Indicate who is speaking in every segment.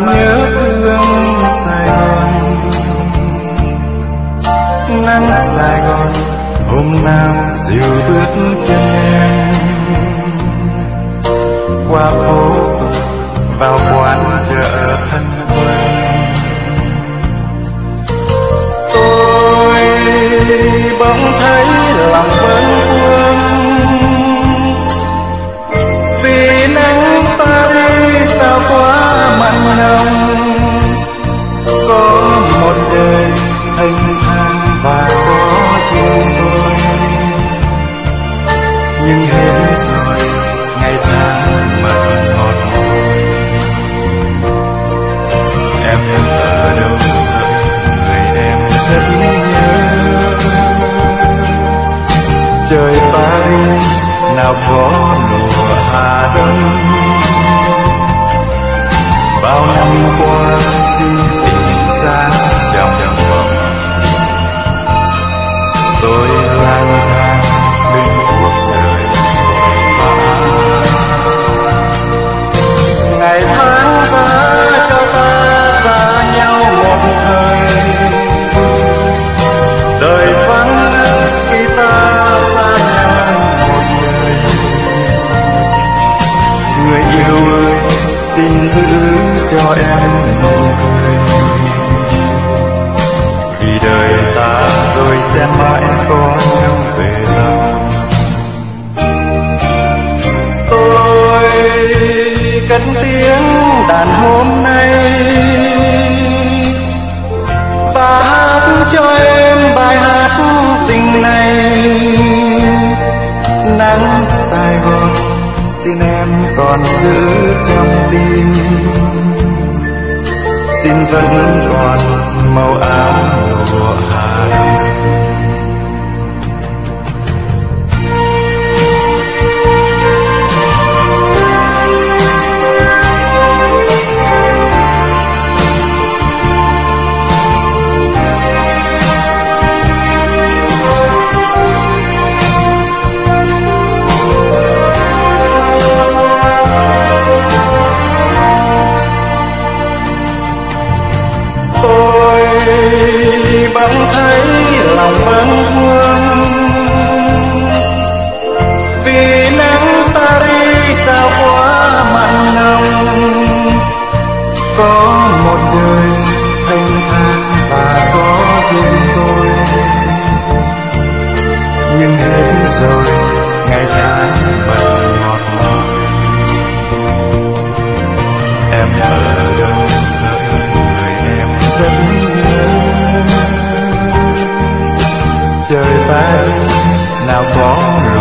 Speaker 1: nhớ thương Sài Gòn. Nắng Sài Gòn, hôm nào dịu bước chân em. Qua phố vào quán nhưng hết rồi, ngày tháng mà còn ngọt ngào em ở đâu người em rất nhớ. Trời Paris nào có mùa Hà Đông. Bao năm qua đi tìm xa trong vòng. Tôi lang thang bên cuộc đời. Cho em nụ cười vì đời ta rồi sẽ mãi có nhau về sau tôi cất tiếng đàn hôm nay và hát cho em bài hát tình này. Nắng Sài Gòn, xin em còn giữ trong tim tin vẫn còn màu áo mùa bỗng thấy lòng bâng khuâng vì nắng Paris sao quá mặn nồng, có một đời thanh thang và có riêng tôi nhưng hết rồi, ngày tháng bận trời bay nào có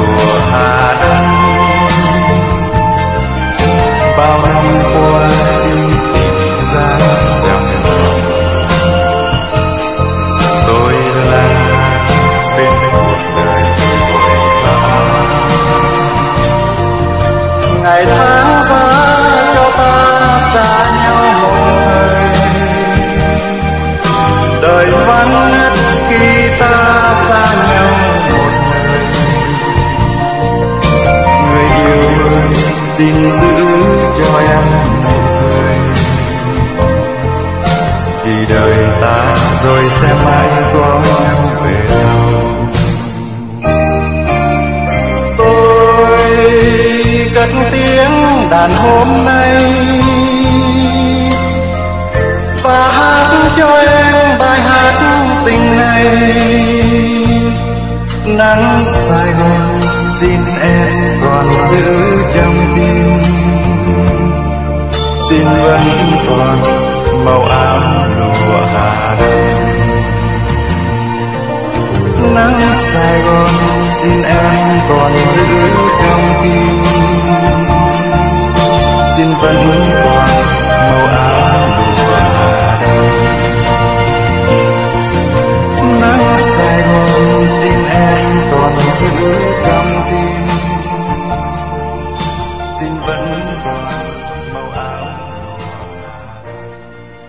Speaker 1: xin giữ cho em nụ cười vì đời ta rồi sẽ mãi có nhau về sau tôi cất tiếng đàn hôm nay và hát cho em bài hát tình này. Nắng Sài Gòn nhìn vẫn còn màu áo lụa hà đông. Nắng sài gòn xin em còn giữ trong tim. Xin vẫn